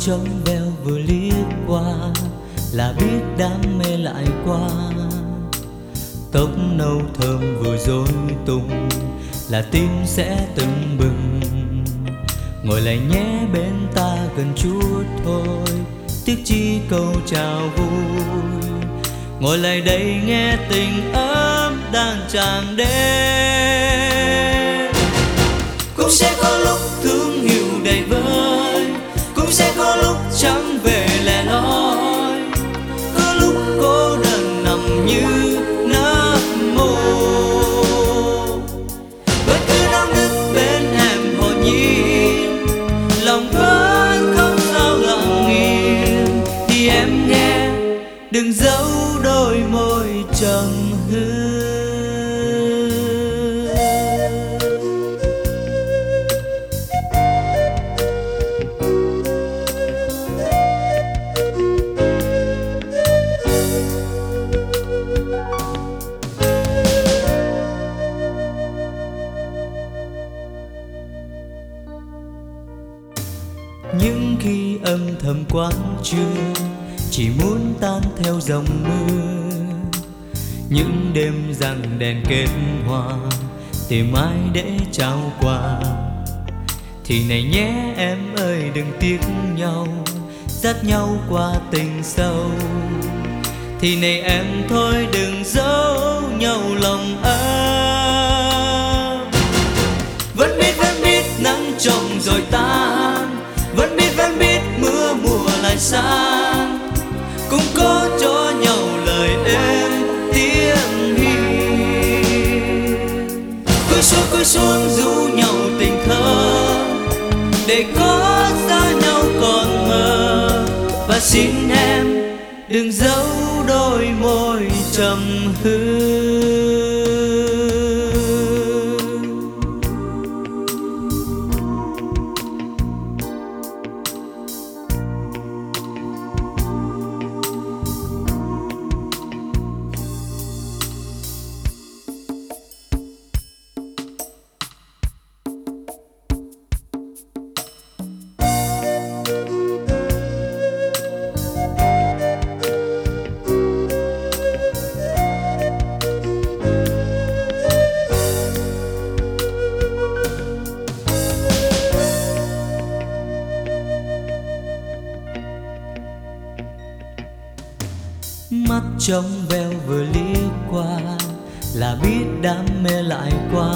trong veo vừa liếc qua, là biết đam mê lại qua. Tóc nâu thơm vừa rối tung, là tim sẽ từng bừng. Ngồi lại nhé bên ta gần chút thôi, tiếc chi câu chào vui. Ngồi lại đây nghe tình ấm đang tràn đến. Cũng sẽ có lúc thương chẳng về lẻ loi. Có lúc cô đơn nằm như nấc mồ. Bất cứ đau nức bên em hồn nhiên lòng vẫn không sao lặng yên thì em nghe, đừng giấu đôi môi trầm hương âm thầm quán trưa chỉ muốn tan theo dòng mưa. Những đêm rằng đèn kết hoa tìm ai để trao quà. Thì này nhé em ơi, đừng tiếc nhau, dắt nhau qua tình sâu. Thì này em thôi, đừng giấu nhau lòng ấm. Mùa lại cũng có cho nhau lời em tiếng hi cúi xuống cúi xuống du nhau tình thơ để có xa nhau còn mơ. Và xin em đừng giấu đôi môi trầm hương mắt trong veo vừa liếc qua, là biết đam mê lại qua.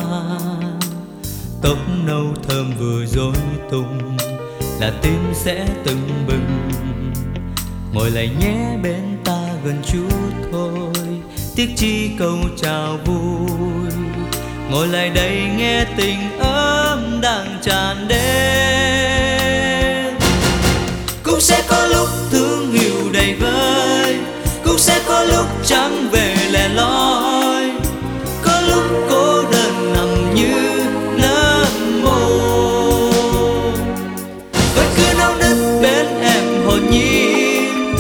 Tóc nâu thơm vừa rối tung, là tim sẽ từng bừng. Ngồi lại nhé bên ta gần chút thôi, tiếc chi câu chào vui. Ngồi lại đây nghe tình ấm đang tràn đến. Có lúc chẳng về lẻ loi, có lúc cô đơn nằm như nấm mồ vẫn cứ nao nức bên em hồn nhiên,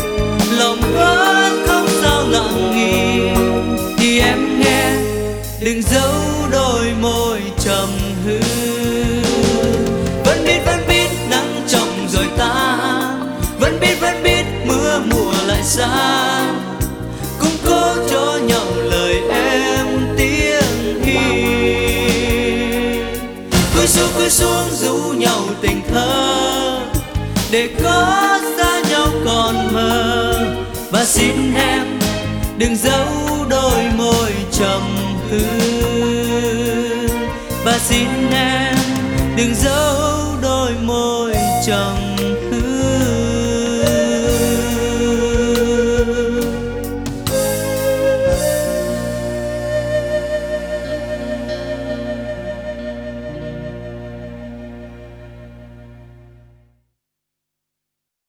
lòng vẫn không sao lặng im thì em nghe, đừng giấu đôi môi trầm hương. Vẫn biết vẫn biết nắng trong rồi tan, vẫn biết vẫn biết mưa mùa lại xa. Để có xa nhau còn mơ và xin em đừng giấu đôi môi trầm hương và xin em đừng giấu đôi môi trầm